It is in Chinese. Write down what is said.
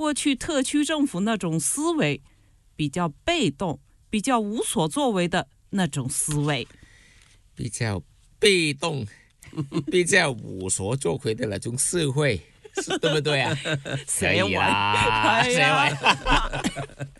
过去特区政府那种思维，比较被动、比较无所作为的那种思维，比较被动、比较无所作为的那种社会，对不对啊？谁玩？谁玩？